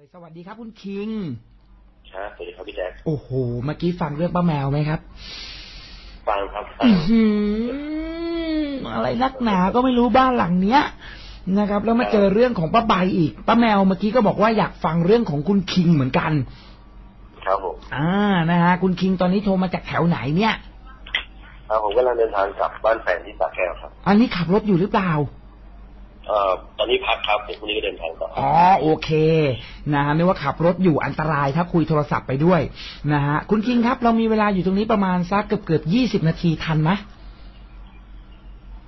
เลยสวัสดีครับคุณคิง ครับสวัสดีครับพี่แจ๊คโอ้โห เมื่อกี้ฟังเรื่องป้าแมวไหมครับ ฟังครับฟังอื้อหืออะไรนักหนาก็ไม่รู้บ้านหลังเนี้ยนะครับ แล้วมาเจอเรื่องของป้าใบอีกป้าแมวเมื่อกี้ก็บอกว่าอยากฟังเรื่องของคุณคิงเหมือนกัน ครับผมอ่านะฮะคุณคิงตอนนี้โทรมาจากแถวไหนเนี่ยครับผมกำลังเดินทางกลับบ้านแฟนที่สระแก้วครับ อันนี้ขับรถอยู่หรือเปล่า เอ่อตอนนี้พักครับเดี๋ยวพรุ่งนี้ก็เดินทางต่ออ๋อโอเคนะฮะไม่ว่าขับรถอยู่อันตรายถ้าคุยโทรศัพท์ไปด้วยนะฮะคุณคิงครับ เรามีเวลาอยู่ตรงนี้ประมาณสักเกือบเกือบยี่สิบนาทีทันไหม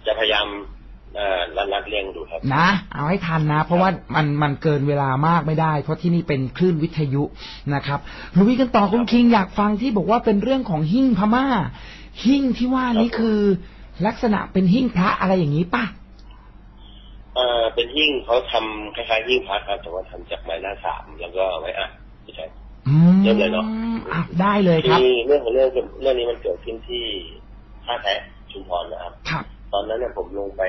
จะพยายามเอ่อรัดรัดเลี่ยงดูครับนะ เอาให้ทันนะ เพราะว่ามันมันเกินเวลามากไม่ได้ เพราะที่นี่เป็นคลื่นวิทยุนะครับลุยกันต่อคุณคิงอยากฟังที่บอกว่าเป็นเรื่องของหิ้งพม่า หิ้งที่ว่านี้คือ ลักษณะเป็นหิ้งพระอะไรอย่างนี้ป่ะ เอ่อเป็นหิ้งเขาทำคล้ายๆหิ้งพักครับแต่ว่าทำจากไม้หน้าสามแล้วก็ไว้อะพี่แจ๊คอืมเริ่มเลยเนอะอะได้เลยครับที่เรื่องของเรื่องเรื่องนี้มันเกิดขึ้นที่ท่าแพชุมพรนะครับครับตอนนั้นเนี่ยผมลงไป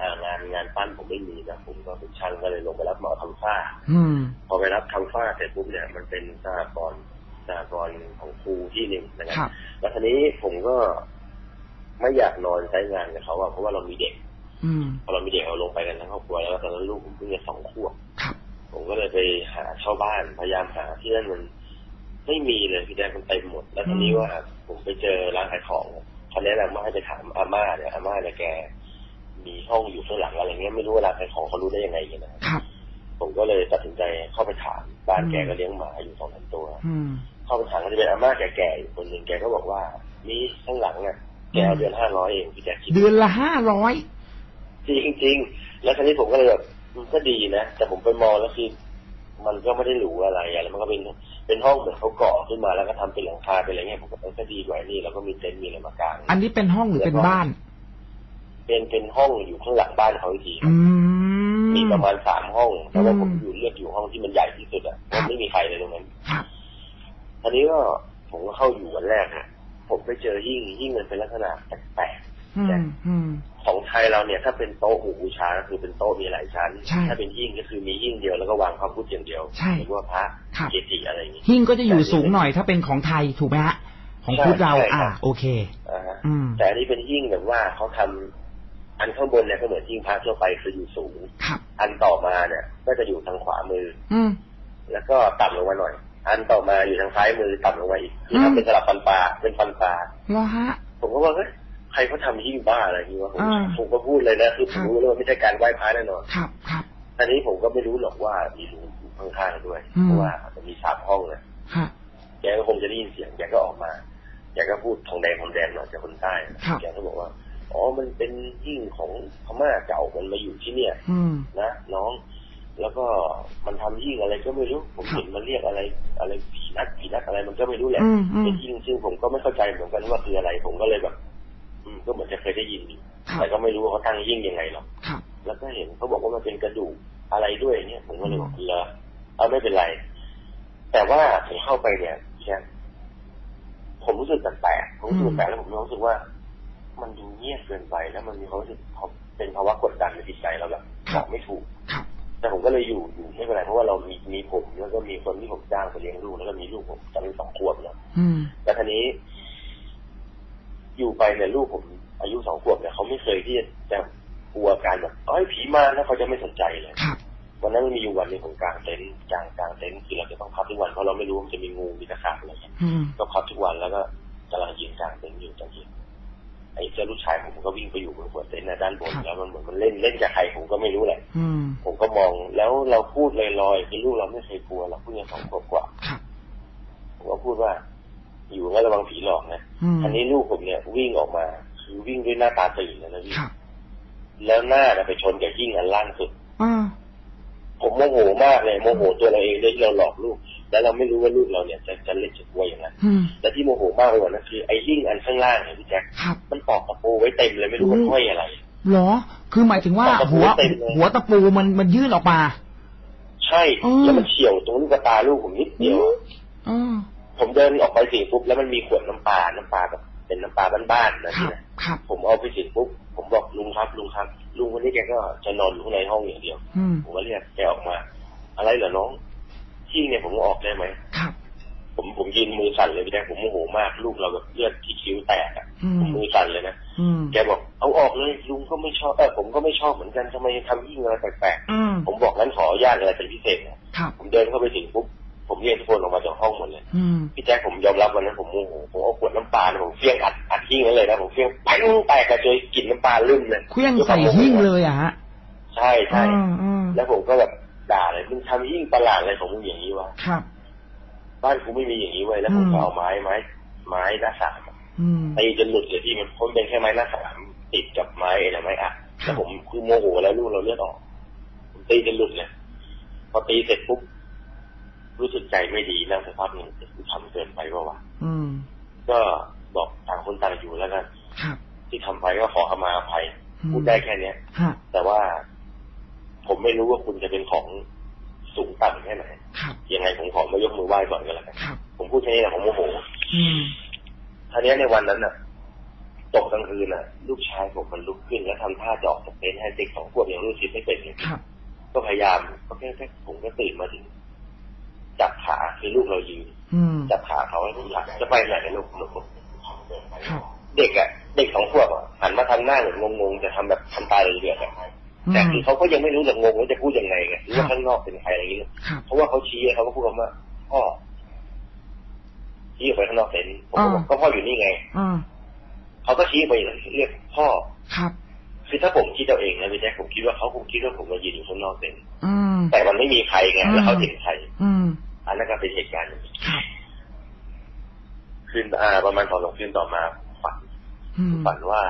อ่างานงานปั้นผมไม่มีนะผมก็เป็นช่างก็เลยลงไปรับเหมาทำฝ้าอืมพอไปรับทำฝ้าเสร็จปุ๊บเนี่ยมันเป็นสหกรณ์สหกรณ์ของครูที่หนึ่งนะคครัรับแล้วทีนี้ผมก็ไม่อยากนอนใช้งานกับเขาอะเพราะว่าเรามีเด็กอืม พอเรามีเด็กเราลงไปกันทั้งครอบครัวแล้วตอนนั้นลูกผมเพิ่งจะสองขวบครับผมก็เลยไปหาเช่าบ้านพยายามหาที่นั่นมันไม่มีเลยพี่แดงมันเต็มหมด แล้วทีนี้ว่าผมไปเจอร้านขายของเขาแนะนำว่าให้ไปถามอาม่าเนี่ยอาม่าเนี่ยแกมีห้องอยู่ข้างหลังอะไรเงี้ยไม่รู้ว่าร้านขายของเขารู้ได้ยังไงกันนะครับครับผมก็เลยตัดสินใจเข้าไปถามบ้านอืมแกก็เลี้ยงหมาอยู่สองสามตัวอืมเข้าไปถามก็จะเป็นอาม่าแก่ๆอยู่คนหนึ่งแกก็บอกว่านี่ข้างหลังอะแกเอาเดือนห้าร้อยเองพี่แจ๊คคิดเดือนละห้าร้อย จริงจริงๆแล้วทีนี้ผมก็เลยแบบมันก็ดีนะแต่ผมไปมองแล้วคือมันก็ไม่ได้หรูอะไรอะแล้วมันก็เป็นเป็นห้องเหมือนเขาก่อขึ้นมาแล้วก็ทำเป็นหลังคาเป็นอะไรเงี้ยผมก็มันก็ดีกว่านี่แล้วก็มีเต็นท์มีอะไรมากางอันนี้เป็นห้องหรือเป็นบ้าน เป็นเป็นห้องอยู่ข้างหลังบ้านเขาอีกทีครัอืบมมีประมาณสามห้องแต่ว่าอืมผมอยู่เลือกอยู่ห้องที่มันใหญ่ที่สุดอะครับมันไม่มีใครเลยตรงนั้นครับทีนี้ก็ผมก็เข้าอยู่วันแรกฮะผมไปเจอหิ้งหิ้งมันเป็นลักษณะแปลกอืมอืมๆ ของไทยเราเนี่ยถ้าเป็นโต๊ะหมู่บูชาก็คือเป็นโต๊ะมีหลายชั้นใช่ถ้าเป็นหิ้งก็คือมีหิ้งเดียวแล้วก็วางพระพุทธอย่างเดียวใช่หรือว่าพระครับเกจิอะไรอย่างนี้หิ้งก็จะอยู่สูงหน่อยถ้าเป็นของไทยถูกไหมฮะของพุทธเราใช่ใช่อ่าครับโอเคอ่าฮะอืมแต่อันนี้เป็นหิ้งแบบว่าเขาทำอันข้างบนเนี่ยก็เหมือนหิ้งพระทั่วไปคืออยู่สูงครับอันต่อมาเนี่ย ก็จะอยู่ทางขวามือ อืมแล้วก็ต่ำลงมาหน่อย อันต่อมาอยู่ทางซ้ายมือต่ำลงมาอีกคืออืมทำเป็นสลับฟันปลาเป็นฟันปลาเหรอฮะผมก็ว่าเฮ้ย ใครเขาทำหิ้งบ้าอะไรอย่างนี้วะผมอ่า ผมก็พูดเลยนะคือผครัมบรู้เลยว่าไม่ใช่การไหว้พระแน่นอนครับครับ อันนี้ผมก็ไม่รู้หรอกว่ามีรูอยู่ข้างๆด้วยอืม เพราะว่ามันมีสามห้องเลยฮะ แกก็คงจะได้ยินเสียงแกก็ออกมาแกก็พูดทองแดงทองแดงหน่อยจากคนใต้ครับ แกก็บอกว่าอ๋อมันเป็นหิ้งของพม่าเก่ามันมาอยู่ที่เนี่ย อืม นะน้อง แล้วก็มันทำหิ้งอะไรก็ไม่รู้ ผมครับเห็นมันเรียกอะไร อะไรผีนักผีนักอะไรมันก็ไม่รู้แหละอืมอืม เป็นหิ้งซึ่งผมก็ไม่เข้าใจเหมือนกันว่าคืออะไร ผมก็เลยแบบ อืมก็เหมือนจะเคยได้ยินอยู่ครับแต่ก็ไม่รู้ว่าเขาตั้งหิ้งยังไงหรอกครับแล้วก็เห็นเขาบอกว่ามันเป็นกระดูกอะไรด้วยเนี่ยผมก็เลยบอกเหรอเอาไม่เป็นไร แต่ว่าผมเข้าไปเนี่ยแค่ผมรู้สึกแปลกๆผมรู้สึกแปลกแล้วผมรู้สึกว่า มันดูเงียบเกินไปแล้วมันมีความรู้สึกเป็นภาวะกดดันในจิตใจเราแบบบอกไม่ถูกครับแต่ผมก็เลยอยู่อยู่ไม่เป็นไรเพราะว่าเรามีมีผมแล้วก็มีคนที่ผมจ้างไปเลี้ยงลูกแล้วก็มีลูกผมตอนนี้สองขวบแล้วอืมแต่ทีนี้ อยู่ไปเนี่ยลูกผมอายุสองขวบเนี่ยเขาไม่เคยที่จะกลัวการแบบเอ้ยผีมาแล้วเขาจะไม่สนใจเลยครับวันนั้นมันมีอยู่วันหนึงผมกางเต็นท์กางกางเต็นท์คือเราจะต้องพักทุกวันเพราะเราไม่รู้ว่ามันจะมีงูมีตะขาบอะไรเงี้ยอืมก็พักทุกวันแล้วก็กำลังยืนกางเต็นท์อยู่ตอนเย็นไอ้เจ้าลูกชายผมก็วิ่งไปอยู่บนหัวเต็นท์นะด้านบนแล้วมันเหมือนมันเล่นเล่นกับใครผมก็ไม่รู้แหละอืมผมก็มองแล้วเราพูดลอยๆคือลูกเราไม่เคยกลัวเราเพิ่งจะสองขวบกว่าครับผมก็พูดว่า อยู่งั้นระวังผีหลอกนะ อืมอันนี้ลูกผมเนี่ย วิ่งออกมาคือวิ่งด้วยหน้าตาตื่นแล้วนะพี่ครับแล้วหน้าน่ะไปชนกับยิ่งอันล่างสุดอ่าผมโมโหมากเลยโมโหตัวเราเองด้วยที่เราหลอกลูก แล้วเราไม่รู้ว่าลูกเราเนี่ยจะจะเล่นจะกลัวอย่างนั้นอืมและที่โมโหมากไปกว่านั้นคือไอ้ยิ่งอันข้างล่างเนี่ยพี่แจ็คครับมันตอกตะปูไว้เต็มเลยไม่รู้มันอืมห้อยอะไรเหรอ คือหมายถึงว่าตะปูหัวเต็มเลยหัวตะปูมันมันยื่นออกมา ใช่อืมแล้วมันเฉี่ยวตรงลูกตาลูกผมนิดเดียวอะอืม ผมเดินออกไปสิปุ๊บแล้วมันมีขวดน้ำปลาน้ำปลาแบบเป็นน้ำปลาบ้านๆนะครัพี่บนะครับผมเอาไปสิปุ๊บผมบอกลุงครับลุงครับ ลุงคนนี้แกก็จะนอนอยู่ข้างในห้องอย่างเดียวอืมผมก็เรียกแกออกมา อะไรเหรอน้องหิ้งเนี่ยผมเอาออกได้ไหมครับ ผมผมยืนมือสั่นเลยพี่แจ๊คผมโมโหมากลูกเราแบบเลือดที่คิ้วแตกอะอืผมมมือสั่นเลยนะอืมแกบอกเอาออกเลยลุงก็ไม่ชอบเออผมก็ไม่ชอบเหมือนกันทำไมทำหิ้งอะไรแปลกอืมๆผมบอกงั้นขออนุญาตอะไรเป็นพิเศษนะครับผมเดินเข้าไปถึงปุ๊บ ผมเรียกทุกคนออกมาจากห้องหมดเลยอืมพี่แจ๊คผมยอมรับวันนั้นผมโมโหผมเอาขวดน้ำปลาเนี่ยผมเฟี้ยงอัดอัดหิ้งนั้นเลยนะผมเฟี้ยงปังแตกกระจายกลิ่นน้ำปลาลื่นเลยเคลื่องใส่หิ้งเลยอะฮะใช่ใช่อืมอืมแล้วผมก็แบบด่าเลยมึงทำหิ้งประหลาดอะไรของมึงอย่างนี้วะครับ บ้านกูไม่มีอย่างนี้เว้ยแล้วผมอืมก็เอาไม้ไม้ไม้หน้าสามอะอืมตีจนหลุดเลยที่มันพ้นเป็นแค่ไม้หน้าสามติดกับไม้อะไรไม้อัดครับแล้วผมคือโมโหแล้วลูกเราเลือดออกผมตีจนหลุดเลยพอตีเสร็จปุ๊บ รู้สึกใจไม่ดีนั่งสักพักหนึ่งกูทำเกินไปว่าวะอืมก็บอกต่างคนต่างอยู่แล้วกันครับที่ทำไปก็ขอขมาอภัยอืมพูดได้แค่เนี้ยฮะแต่ว่าผมไม่รู้ว่าคุณจะเป็นของสูงต่ำแค่ไหนครับยังไงผมขอมายกมือไหว้ก่อนก็แล้วกันครับผมพูดแค่นี้แหละผมโมโหอืมทีนี้ในวันนั้นน่ะตกกลางคืนน่ะ ลูกชายผมมันลุกขึ้นแล้วทำท่าจะออกจากเต็นท์ให้เด็กสองขวบยังรู้สึกไม่เป็นเลยครับก็พยายามก็แค่แค่ผมก็ตื่นมาถึง จับขาคือลูกเรายืนอืมจับขาเขาให้ผมหลับจะไปไหนลูกลูกครับเด็กอะเด็กสองขวบอะหันมาทำหน้าเหมือนงงๆจะทำแบบทำตาเหลือกๆอะอืแต่มคือเขาก็ยังไม่รู้จะงงว่าจะพูดยังไงไงหรือครัว่าบข้างนอกเป็นใครอะไรอย่างเงี้ยครับเพราะว่าเขาชี้เขาก็พูดคำว่าพ่อชี้ออกไปข้างนอกเต็นท์ผมก็บอกก็พ่ออยู่นี่ไงอืมเขาก็ชี้ไปเรียกพ่อครับคือถ้าผมคิดเอาเองนะพี่แจ๊คผมคิดว่าเขาคงคิดว่าผมมายืนอยู่ข้างนอกเต็นท์อืมแต่มันไม่มีใครไงอืมแล้วเขาเห็นใคร อืมอันนั้นก็เป็นเหตุการณ์หนึ่งครับคืนอ่าประมาณสองสามคืนต่อมาฝันอืมฝันว่า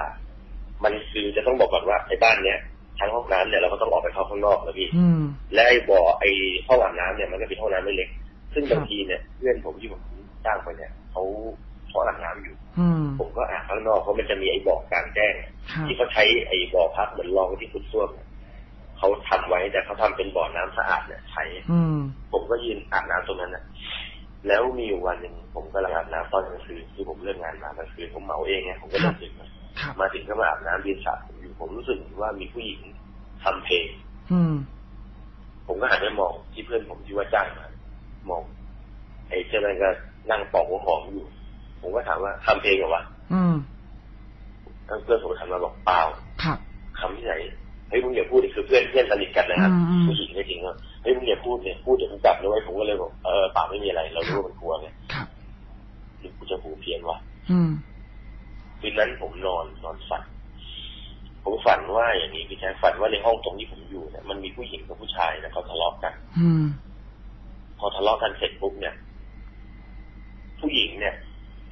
มันคือจะต้องบอกก่อนว่าไอ้บ้านเนี้ยทั้งห้องน้ำเนี่ยเราก็ต้องออกไปเข้าข้างนอกแล้วพี่อืมและไอ้บ่อไอ้ห้องอาบน้ำเนี่ยมันก็เป็นห้องน้ำไม่เล็ก ซึ่งครับบางทีเนี่ยเพื่อนผมที่ผมจ้างไปเนี่ยเขาเขาอาบน้ำอยู่อืมผมก็อาบข้างนอกเพราะมันจะมีไอ้บ่อกลางแจ้งครับที่เขาใช้ไอ้บ่อพักเหมือนรองที่คุณส้วมเนี่ย เขาทำไว้แต่เขาทำเป็นบ่อน้ำสะอาดเนี่ยใช้ อืมผมก็ยืนอาบน้ำตรงนั้นน่ะ แล้วมีอยู่วันหนึ่งผมกำลังอาบน้ำตอนกลางคืนคือผมเลิกงานมากลางคืนผมเหมาเองไงผมก็เลิกดึกมาครับมาถึงก็มาอาบน้ำยืนสระผมอยู่ผมรู้สึกว่ามีผู้หญิงทำเพลงอืมผมก็หันไปมองที่เพื่อนผมที่ว่าจ้างมามองไอ้เจ้านั่นก็นั่งปอกหัวหอมอยู่ ผมก็ถามว่าทำเพลงเหรอวะอืมทั้งเพื่อนผมทันมาบอกเปล่าครับคำที่ไหนเฮ้ยมึงอย่าพูดดิคือเพื่อนเพื่อนสนิทกันนะครับอืมอืมผู้หญิงไม่จริงว่าเฮ้ยมึงอย่าพูดเนี่ยพูดเดี๋ยวกูกลับนะเว้ยผมก็เลยบอกเออเปล่าไม่มีอะไร เรารู้ว่ามันกลัวไงครับหรือกูจะหูเพี้ยนวะอืมคืนนั้นผมนอนนอนฝัน ผมฝันว่าอย่างนี้พี่แจ๊คฝันว่าในห้องตรงที่ผมอยู่เนี่ยมันมีผู้หญิงกับผู้ชายนะเขาทะเลาะกัน อืมพอทะเลาะกันเสร็จปุ๊บเนี่ย ผู้หญิงเนี่ย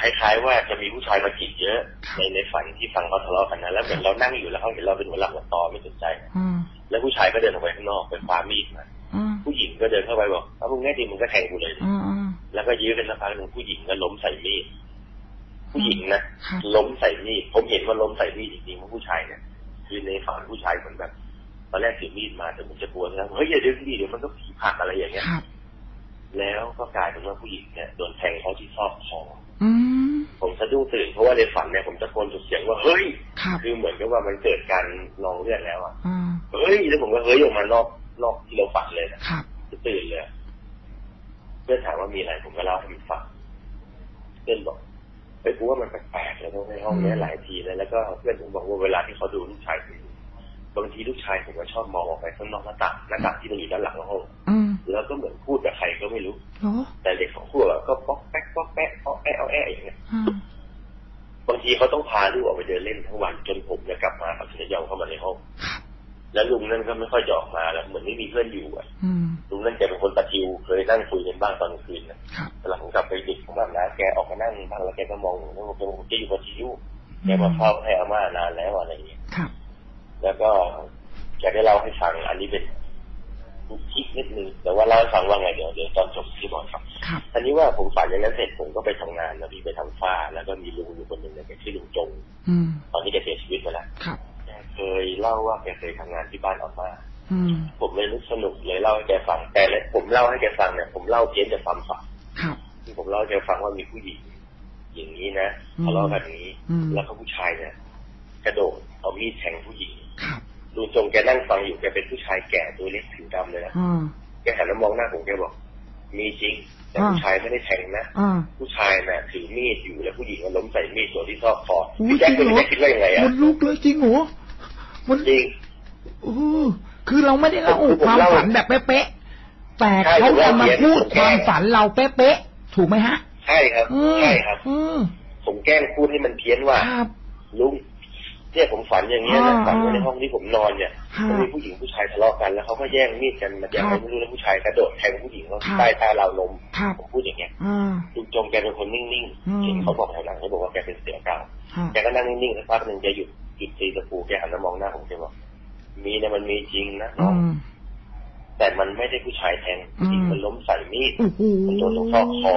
คล้ายๆว่าจะมีผู้ชายมาจีบเยอะ ในในฝันที่ฟังเขาทะเลาะกันนะแล้วเหมือนเรานั่งอยู่แล้วเขาเห็นเราเป็นหัวหลักหัวตอไม่สนใจอืมแล้วผู้ชายก็เดินออกไปข้างนอกไปคว้ามีดมาอืมผู้หญิงก็เดินเข้าไปบอกเอามึงแน่จริงมึงก็แทงกูเลยอืมอืมแล้วก็ยื้อกันสักพักหนึ่งผู้หญิงก็ล้มใส่มีดผู้หญิงนะครับล้มใส่มีดผมเห็นว่าล้มใส่มีดจริงๆเพราะผู้ชายเนี่ยคือในฝันผู้ชายเหมือนแบบตอนแรกถือมีดมาแต่ผมจะกลัวนะเฮ้ยอย่าดึงดิเดี๋ยวมันก็ผีผลักอะไรอย่างเงี้ยครับแล้วก็กลายเป็นว่าผู้หญิงเนี่ยโดนแทงเข้าที่ซอกคออืม ผมสะดุ้งตื่นเพราะว่าในฝันเนี่ยผมตะโกนสุดเสียงว่าเฮ้ยครับคือเหมือนกับว่ามันเกิดการนองเลือดแล้วอะอืมเฮ้ยแล้วผมก็เฮ้ยออกมานอกนอกที่เราฝันเลยนะครับจะตื่นเลยอะเพื่อนถามว่ามีอะไรผมก็เล่าให้มันฟังเพื่อนบอกไปกูว่ามันแปลกๆเลยเพราะในห้องเนี้ยหลายทีแล้วแล้วก็เพื่อนผมบอกว่าเวลาที่เขาดูลูกชายผมอยู่บางทีลูกชายผมก็ชอบมองออกไปข้างนอกหน้าต่างหน้าต่างที่มันอยู่ด้านหลังห้องอืม แล้วก็เหมือนพูดกับใครก็ไม่รู้โอ้แต่เด็กสองขวบอะก็ป๊อกแป๊กป๊อกแป๊กป๊อกแอะเอาแอะอย่างเงี้ยอืมบางทีเขาต้องพาลูกออกไปเดินเล่นทั้งวันจนผมจะกลับมาเขาถึงจะยอมเข้ามาในห้องครับแล้วลุงนั่นก็ไม่ค่อยจะออกมาแล้วเหมือนไม่มีเพื่อนอยู่อะอืมลุงนั่นแกเป็นคนตะคิวเคยนั่งคุยกันบ้างตอนกลางคืนนะครับเวลาผมกลับไปดึกผมแบบนะแกออกมานั่งบ้างแล้วแกก็มองแล้วผมผมจะอยู่กับชิวแกมาเฝ้าให้อาม่านานแล้วอะไรอย่างเงี้ยครับแล้วก็แกได้เล่าให้ฟังอันนี้เป็น คิดนิดนึงแต่ว่าเล่าให้ฟังว่าไงเดี๋ยวเดี๋ยวตอนจบที่บอกครับครับอันนี้ว่าผมฝันอย่างนั้นเสร็จผมก็ไปทำงานนะพี่ไปทำฝ้า แล้วก็มีลุงอยู่คนหนึ่งเนี่ยแกชื่อลุงจงอืมตอนนี้แกเสียชีวิตไปแล้วครับแกเคยเล่าว่าแกเคยทำงานที่บ้านอาม่าอืมผมเลยนึกสนุกเลยเล่าให้แกฟังแต่เลยผมเล่าให้แกฟังเนี่ยผมเล่าเพี้ยนจากความฝันครับที่ผมเล่าให้แกฟังว่ามีผู้หญิงอย่างนี้นะอืมทะเลาะกันอย่างนี้อืมแล้วก็ผู้ชายเนี่ยกระโดดเอามีดแทงผู้หญิงครับ ลุงจงแกนั่งฟังอยู่แกเป็นผู้ชายแก่ตัวเล็กผิวดำเลยนะอืมแกหันมามองหน้าผมแกบอก มีจริงแต่อ่าผู้ชายไม่ได้แทงนะอ่าผู้ชายน่ะถือมีดอยู่แล้วผู้หญิงมันล้มใส่มีดส่วนที่ซอกคออุ้ยพี่แจ็คจริคุณงเหรอแจ็คคิดว่ายังไงอะมันลุกเลยจริงเหรอมันจริงเออคือเราไม่ได้เล่าคือผมความเล่าฝันแบบเป๊ะๆแต่ใช่เขาผมจะเล่ามาเขียนพูดผมคแกล้วามงฝันเราเป๊ะๆถูกไหมฮะ ใช่ครับอืมใช่ครับอืมผมแกล้งพูดให้มันเพี้ยนว่าครับลุง เนี่ยผมฝันอย่างเงี้ยนะอ่าฝันว่าในห้องที่ผมนอนเนี่ยฮะมันมีผู้หญิงผู้ชายทะเลาะกันแล้วเขาก็แย่งมีดกันมาแย่งครับไม่รู้แล้วผู้ชายกระโดดแทงผู้หญิงเขาครับใต้ตาราวนมครับผมพูดอย่างเงี้ยอ่าลุงจงแกเป็นคนนิ่งอืมๆเห็นเขาบอกภายหลังเขาบอกว่าแกเป็นเสือเก่าฮะแกก็นั่งนิ่งๆสักพักหนึ่งแกหยุดหยุดตีตะปูแกหันมามองหน้าผมแกบอกมีนะมันมีจริงนะน้อืองมแต่มันไม่ได้ผู้ชายแทงผู้หญิงอืมมันล้มใส่มีดโอ้โหมันโดนตรงซอกคอ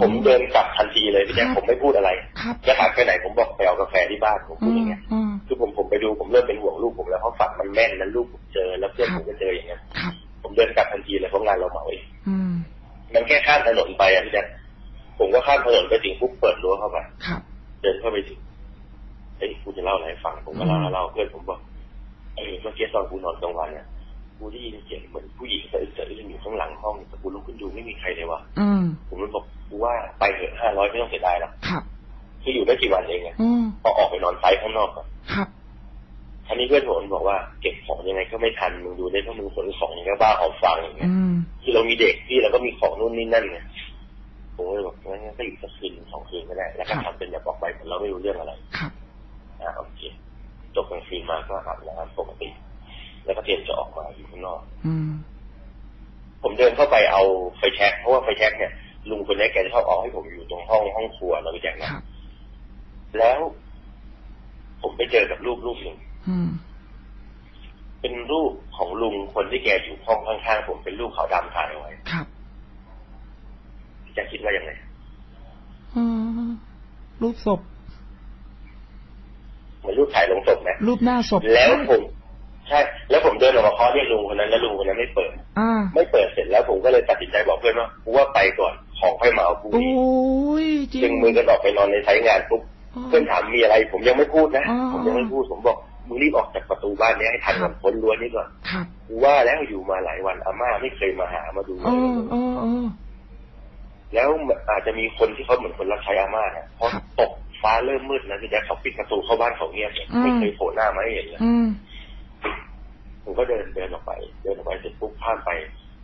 ผมเดินกลับทันทีเลยพี่แจ๊คครับผมไม่พูดอะไรครับจะถามไปไหนผมบอกไปเอากาแฟที่บ้านผมพูดอย่างเงี้ยอืมคือผมผมไปดูผมเริ่มเป็นห่วงลูกผมแล้วเพราะฝันมันแม่นแล้วลูกผมเจอแล้วเพื่อนครัผบมก็เจออย่างเงี้ยครับผมเดินกลับทันทีเลยเพราะงานเราเหมาเองอืมมันแค่ข้ามถนนไปอะพี่แจ๊คผมก็ข้ามถนนไปถึงปุ๊บเปิดรั้วเข้าไปครับเดินเข้าไปถึงเอ้ยกูจะเล่าอะไรให้ฟังผมก็เล่าอืมเล่าเพื่อนผมบอกเออเมื่อกี้ตอนกูนอนกลางวันเนี่ย กูได้ยินเสียงเหมือนผู้หญิงสะอึกสะอื้นอยู่ข้างหลังห้องแต่กูลุกขึ้นดูไม่มีใครเลยว่ะอืมผมเลยบอกกูว่าไปเถอะห้าร้อยไม่ต้องเสียดายหรอกครับคืออยู่ได้กี่วันเองไงอืมพอออกไปนอนไซต์ข้างนอกก่อนครับทีนี้เพื่อนผมบอกว่าเก็บของยังไงก็ไม่ทันมึงดูได้เพราะมึงขนของอย่างก็บ้าหอบฟังอย่างเงี้ยอืมคือเรามีเด็กที่เราก็มีของนู่นนี่นั่นไงผมก็เลยบอกงั้นก็อยู่สักคืนสองคืนก็ได้ แล้วก็ทำเป็นแบบออกไปเหมือนเราไม่รู้เรื่องอะไรครับอ่าโอเคจบกลางคืนมาก็อาบน้ำปกติ แล้วก็เตรียมจะออกมาอยู่ข้างนอกอืมผมเดินเข้าไปเอาไฟแช็กเพราะว่าไฟแช็กเนี่ยลุงคนนี้แกจะชอบเอาให้ผมอยู่ตรงห้องห้องครัวเราไปแจกนะครับแล้ว ผมไปเจอกับรูปรูปหนึ่งอืมเป็นรูปของลุงคนที่แกอยู่ห้องข้างๆผมเป็นรูปขาวดำถ่ายเอาไว้ครับพี่แจะคิดว่ายังไงอืมรูปศพเหมือนรูปถ่ายลงศพไหมรูปหน้าศพแล้วผม ใช่ แล้วผมเดินออกมาเคาะเรียกลุงคนนั้นแล้วลุงคนนั้นไม่เปิด อ่าไม่เปิดเสร็จแล้วผมก็เลยตัดสินใจบอกเพื่อนว่ากูว่าไปก่อนของค่อยมาเอาพรุ่งโอ้นี้ยจริจึงงมือกันออกไปนอนในไซต์งานปุ๊บเพื่อนถามมีอะไร ผมยังไม่พูดนะ อ๋อ ผมยังไม่พูดผมบอกมึงรีบออกจากประตูบ้านนี้ให้ทันครักับนพ้นรั้วนี้ก่อนครับกูว่าแล้วอยู่มาหลายวันอาม่าไม่เคยมาหามาดูเอเลยอเออเออ แล้วอาจจะมีคนที่เขาเหมือนคนรับใช้อาม่าเนี่ยเพราะครับตกฟ้าเริ่มมืดนะพี่แจ๊คเขาปิดประตูเข้าบ้านเขาเงียบเลยอืม ไม่เคยโผล่หน้ามาให้เห็นเลย อืม ผมก็เดินเดินออกไป เดินออกไปเสร็จปุ๊บข้ามไป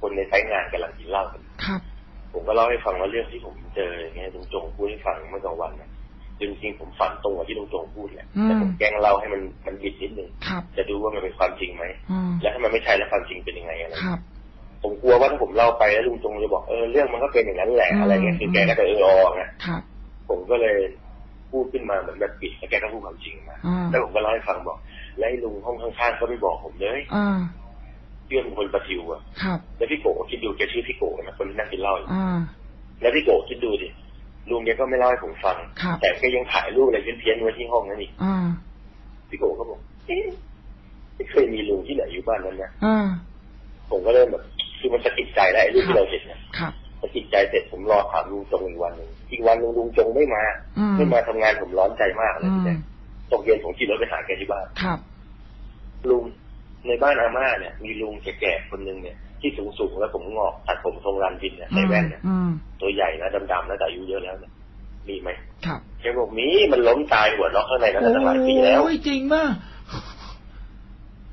คนในไซต์งานกำลังกินเหล้ากันครับผมก็เล่าให้ฟังว่าเรื่องที่ผมเจออย่างเงี้ยลุงจงพูดให้ฟังเมื่อกลางวันนะจริงๆผมฝันตรงกับที่ลุงจงพูดแหละอืมแต่ผมแกล้งเล่าให้มันมันบิดนิดนึงครับจะดูว่ามันเป็นความจริงไหมอืมและถ้ามันไม่ใช่แล้วความจริงเป็นยังไงอะไรครับผมกลัวว่าถ้าผมเล่าไปแล้วลุงจงจะบอกเออเรื่องมันก็เป็นอย่างนั้นแหละอืมอะไรเงี้ยคือแกก็จะเอออไงครับผมก็เลยพูดขึ้นมาเหมือนแบบปิดแล้วแกก็พูดความจริงมาอ่าแล้วผมก็เล่าให้ฟังบอก แล้วไอ้ลุงห้องข้างๆก็ไม่บอกผมเลยอ่าเพื่อนคนประทิวอะครับแล้วพี่โกคิดดูแกชื่อพี่โกนะคนที่นั่งกินเหล้าอยู่อ่าแล้วพี่โกคิดดูดิลุงแกก็ไม่เล่าให้ผมฟัง ครับแต่แกยังถ่ายรูปอะไรเพี้ยนๆไว้ที่ห้องนั้นอีกอ่าพี่โกก็บอกเอ๊ะไม่เคยมีลุงที่ไหนอยู่บ้านนั้นนะอ่าผมก็เริ่มแบบคือมันสะกิดใจแล้วไอ้รูปที่เราเห็นเนี่ยครับ สะกิดใจเสร็จผมรอถามลุงจงอีกวันหนึ่งอีกวันหนึ่งลุงจงไม่มาอืมไม่มาทำงานผมร้อนใจมากเลยอืพี่มแจ๊คตกเย็นผมขี่รถไปหาแกที่บ้าน ครับ ลุงในบ้านอาม่าเนี่ย มีลุงแก่ๆคนหนึ่งเนี่ยที่สูงสูงๆแล้วผมงอกตัดผมทรงรันบินเนี่ยใส่แว่นเนี่ยอืมตัวใหญ่นะดำๆแล้วแต่อายุเยอะแล้วเนี่ยมีไหมครับแกบอกมีมันล้มตายหัวล็อกข้างในนั้นตั้งหลายปีแล้วโอ้ยจริงป่ะ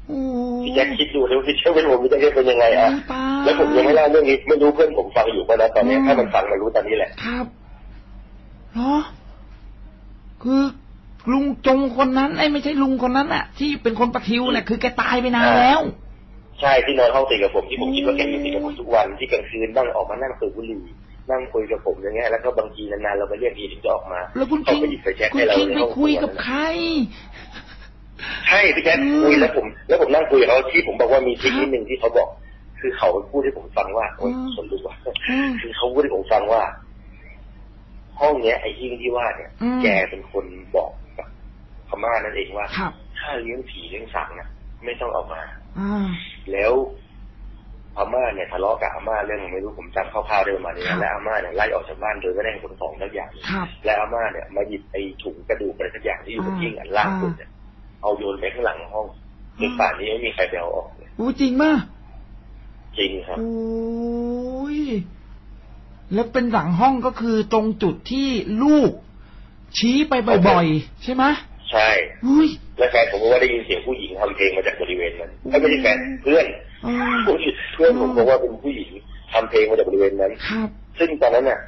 โอ้พี่แจ็คคิดดูแล้วพี่เชื่อเป็นผมพี่แจ็คเป็นยังไงอะตายแล้วผมยังไม่เล่าเรื่องนี้ไม่รู้เพื่อนผมฟังอยู่ป่ะนะตอนนี้อืมถ้ามันฟังมันรู้ตอนนี้แหละครับเหรอคือ ลุงจงคนนั้นไอ้ยไม่ใช่ลุงคนนั้นอะที่เป็นคนประทิวเนี่ยคือแกตายไปนานแล้ว ใช่ที่นอนห้องติดกับผมที่ผมคิดว่าแกอยู่ติดกับผมทุกวันที่กลางคืนนั่งออกมานั่งสูบบุหรี่นั่งคุยกับผมอย่างเงี้ยแล้วก็บางทีนานๆเราไปเรียกทีถึงจะออกมาแล้วคุณเขาคิงไปหยิบไฟแช็กคุณให้เราคิงในไปห้องคุยกับนั่นใครใช่พี่แจ๊คอืมคุยแล้วผม แล้วผมนั่งคุยกับเขาที่ผมบอกว่ามีทริคครับนิดนึงที่เขาบอก คือเขาพูดให้ผมฟังว่าโอ๊ยอืมคนลุกว่ะอืมคือเขาพูดให้ผมฟังว่า ห้องเนี้ยไอ้ยิ่งที่ว่าเนี่ยอืมแกเป็นคนบอกกับ พม่านั่นเองว่าครับถ้าเลี้ยงผีเลี้ยงสังนะไม่ต้องเอามาอ่าแล้วพม่าเนี่ยทะเลาะกับอาม่าเรื่องไม่รู้ผมจำคร่าวๆได้ประมาณนี้ครันะบและอาม่าเนี่ยไล่ออกจากบ้านโดยไม่ได้ให้คนของสักอย่างครับและอาม่าเนี่ยมาหยิบไอ้ถุงกระดูกอะไรสักอย่างที่อยู่บนอ่าทิ้งอันล่างสุดเนี่ยเอาโยนไปข้างหลังห้องจนป่านนี้ไม่มีใครไปเอาออกเลยโอ้จริงป่ะจริงครับโอ้ยแล้วเป็นหลังห้องก็คือตรงจุดที่ลูกชี้ไปบ่อยๆใช่ไหมใช่อุ้ยและแฟนผมบอกว่าได้ยินเสียงผู้หญิงทำเพลงมาจากบริเวณนั้นไม่ไม่ใช่แฟนเพื่อนเออเพื่อนผมบอกว่าเป็นผู้หญิงทำเพลงมาจากบริเวณนั้นครับซึ่งตอนนั้นน่ะ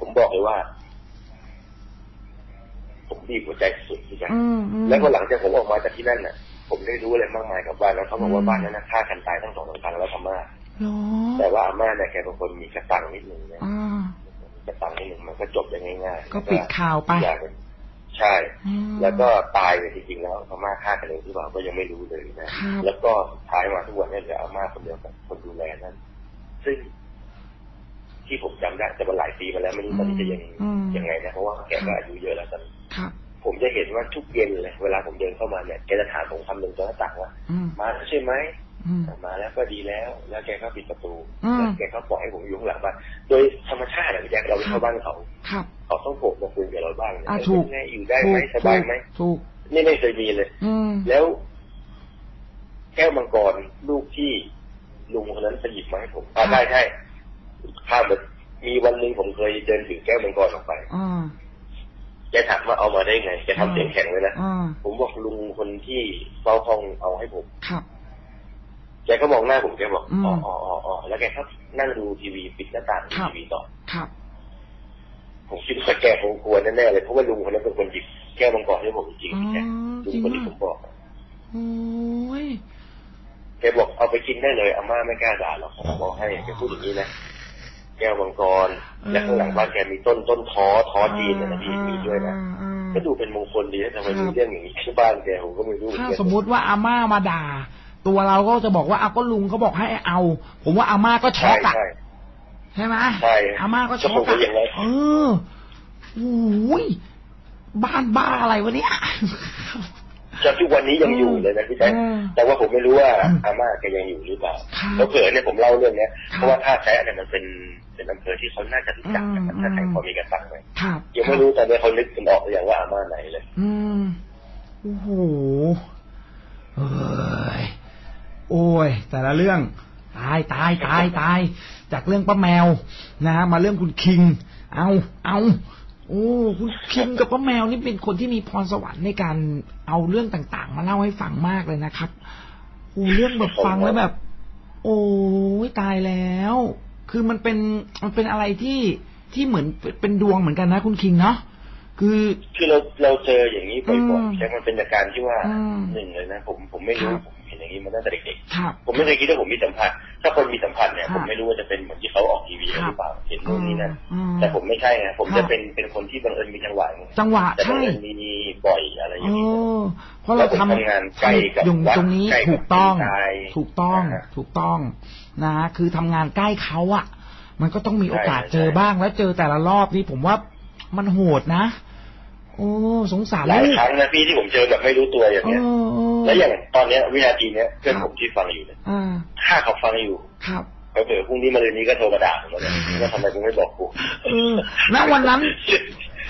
ผมบอกเลยว่า ผมบีบหัวใจสุดที่จะอืมอืมแล้วพอหลังจากผมออกมาจากที่นั่นน่ะ ผมได้รู้อะไรมากมายกับบ้านแล้วเขาบอกว่าบ้านนั้นน่ะฆ่ากันตายทั้งสองครั้งแล้วอาม่าเหรอแต่ว่าอาม่าเนี่ยแกเป็นคนมีกระตังนิดนึงนะอ่ามีกระตังนิดนึงมันก็จบได้ง่ายๆก็ปิดข่าวไปอย่างหนึ่ง ใช่อืมแล้วก็ตายไปจริงๆแล้วอาม่าฆ่ากันเองหรือเปล่าก็ยังไม่รู้เลยนะครับแล้วก็สุดท้ายมาทุกวันนี้เหลืออาม่าคนเดียวกับคนดูแลนั้น ซึ่งที่ผมจำได้แต่มันหลายปีมาแล้วไม่รู้ตอนนี้จะยังอืมยังไงนะเพราะว่าแกก็อายุเยอะแล้วตอนนี้ครับผมจะเห็นว่าทุกเย็นเลยเวลาผมเดินเข้ามาเนี่ยแกจะถามผมคำหนึ่งตอนหน้าต่างว่าอืมมาแล้วใช่ไหมอื มมาแล้วก็ดีแล้ว แล้วแกก็ปิดประตูอืมแล้วแกก็ปล่อยให้ผมอยู่ข้างหลังบ้านโดยธรรมชาติอะพี่แจ๊คเราไม่เข้าบ้านเขาครับเขาต้องโผล่มาคุยกับเราบ้างเนี่ยอะเออถูกเป็นไงอยู่ได้ไหมสบายไหมถูกนี่ไม่เคยมีเลยอืมแล้ว แก้วมังกรลูกที่ลุงคนนั้นไปหยิบมาให้ผมอ่าได้ใช่ข้ามไปมีวันหนึ่งผมเคยเดินถือแก้วมังกรออกไปอ่าแกถามว่าเอามาได้ไงแกทำเสียงแข็งเลยนะอ่าผมบอกลุงคนที่เฝ้าห้องเอาให้ผมครับ แกก็มองหน้าผมแกบอกอืมอ๋ออ๋ออ๋ออ๋อแล้วแกก็นั่งดูทีวีปิดหน้าต่างดูครับทีวีต่อครับ ผมคิดว่าแกคงกลัวแน่ๆเลยเพราะว่าลุงคนนั้นเป็นคนหยิบแก้วมังกรให้ผมจริงอ๋อๆแกลุจริงงคนที่ว่าผมบอกอะโอ้ยแกบอกเอาไปกินได้เลยอาม่าไม่กล้าด่าหรอกผมบอกให้แกพูดอย่างนี้นะแก้วมังกรและข้างหลังบ้านแกมีต้นต้นท้อท้อจีนนะพี่มีด้วยนะอ่าอ่าก็ดูเป็นมงคลดีนะทำไมครับมีเรื่องอย่างนี้ที่บ้านแกผมก็ไม่รู้เหมือนถ้ากันสมมุติว่าอาม่ามาด่า ตัวเราก็จะบอกว่าเอาก็ลุงเขาบอกให้เอา ผมว่าอาม่าก็ช็ใช่อกอะใช่ใช่ไหมใช่อาม่าก็ช็อกก็คงจะอะอย่างนั้นเออโอ้ยบ้านบ้าอะไรวะเนี่ยจนทุกวันนี้ยังอยู่เลยนะพี่แจ๊คอืมแต่ว่าผมไม่รู้ว่าอืมอาม่าแกยังอยู่หรือเปล่าครับเพราะเผื่อเนี่ยผมเล่าเรื่องเนี้ยครับเพราะว่าท่าแซะเนี่ยมันเป็นเป็นอำเภอที่เขาน่าจะรู้จักกันอืมถ้าใครอืมพอมีกระตังไหมครับยังไม่รู้ตอนนี้เขานึกกันออกหรือยังว่าอาม่าไหนเลย อืมโอ้โหเอ้ย โอ้ย แต่ละเรื่องตายตายตายตาย จากเรื่องป้าแมวนะฮะมาเรื่องคุณคิง เอาเอาโอ้คุณคิงกับป้าแมวนี่เป็นคนที่มีพรสวรรค์ในการเอาเรื่องต่างๆ มาเล่าให้ฟังมากเลยนะครับโอ้เรื่องแบบฟังแล้วแบบ โอ้ยตายแล้ว คือมันเป็นมันเป็นอะไรที่ที่เหมือนเป็นดวงเหมือนกันนะ คุณคิงเนาะคือคือเราเราเจออย่างนี้บ่อยอืมๆใช่มันเป็นจากการที่ว่าอืมหนึ่งเลยนะผมผมไม่รู้ครับผม เห็นอย่างนี้มาตั้งแต่เด็กครับๆผมไม่เคยคิดว่าผมมีสัมผัส ถ้าคนมีสัมผัสเนี่ยครับผมไม่รู้ว่าจะเป็นเหมือนที่เขาออกทีวีครับหรือเปล่าเห็นนู่นนี่นั่นอืมแต่ผมไม่ใช่ไงผมครัจะบเป็นเป็นคนที่บังเอิญมีจังหวะไงจังหวะแต่บัใช่งเอิญมีบ่อยอะไรอเอย่างนี้อเพราะเราทำแล้วผมทำงานใกล้กับอยู่วัดตรงนี้ใกล้กับถูกต้องคนตายถูกต้องนะฮะถูกต้องนะฮะคือทำงานใกล้เขาอะมันก็ต้องมีโอกาสใช่เจอบ้างแล้วเจอแต่ละรอบนี่ผมว่ามันโหดนะโอ้สงสารหลายลูกครั้งนะพี่ที่ผมเจอแบบไม่รู้ตัวอย่างเอเงี้ยอเออ แล้วอย่างตอนเนี้ยวินาทีเนี้ยเพื่อนครับผมที่ฟังอยู่เนี่ยอ่าถ้าเขาฟังอยู่ครับเผื่อๆพรุ่งนี้มาเลยนี้ก็โทรมาด่าผมแล้วเนี่ยว่าทำไมมึงไม่บอกกูเออณวันนั้น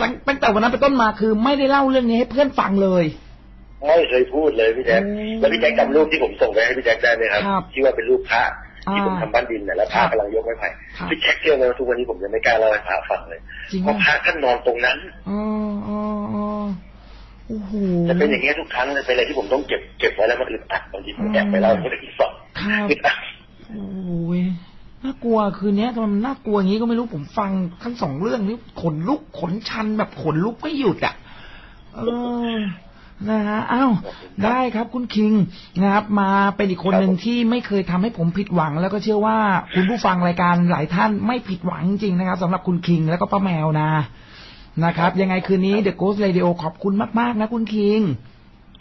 ตั้งตั้งแต่วันนั้นเป็นต้นมาคือไม่ได้เล่าเรื่องนี้ให้เพื่อนฟังเลยไม่เคยพูดเลยพี่แจ๊คอืมแล้วพี่แจ๊คจำรูปที่ผมส่งไปให้พี่แจ๊คได้ไหมครับครับที่ว่าเป็นรูปพระที่อ่าผมทำบ้านดินเนี่ยแล้วพระครับกำลังยกไม้ไผ่ครับพี่แจ๊คเชื่อไหมว่าทุกวันนี้ผมยังไม่กล้าเล่าให้พระฟังเลยจริงเพราะพระท่านนอนตรงนั้น จะเป็นอย่างเงี้ยทุกครั้งเลยเป็นอะไรที่ผมต้องเก็บเก็บไว้แล้วมันอึดอัดบางทีผมแอบไปเล่าให้คนอื่นฟังครับอึดอัดโอ้ยน่ากลัวคืนนี้ทำไมมันน่ากลัวอย่างนี้ก็ไม่รู้ผมฟังทั้งสองเรื่องนี้ขนลุกขนชันแบบขนลุกไม่หยุดอะเออนะฮะอ้าวได้ครับคุณคิงนะครับ มาเป็นอีกคนหนึ่งที่ไม่เคยทำให้ผมผิดหวัง แล้วก็เชื่อว่าคุณผู้ฟังรายการหลายท่านไม่ผิดหวังจริงๆนะครับสำหรับคุณคิงแล้วก็ป้าแมวนะ นะครับ ยังไงคืนนี้ The Ghost Radio ขอบคุณมากๆนะคุณคิง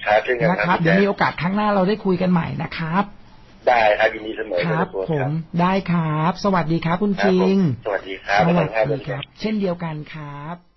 ครับเช่นกันนะคครัรับบเดี๋ยวมีโอกาสครั้งหน้าเราได้คุยกันใหม่นะครับ ได้ครับยินดีเสมอครับตัวผมได้ครับ สวัสดีครับคุณครับคิผงมสวัสดีครับสวัสครับดีครับ เช่นเดียวกันครับ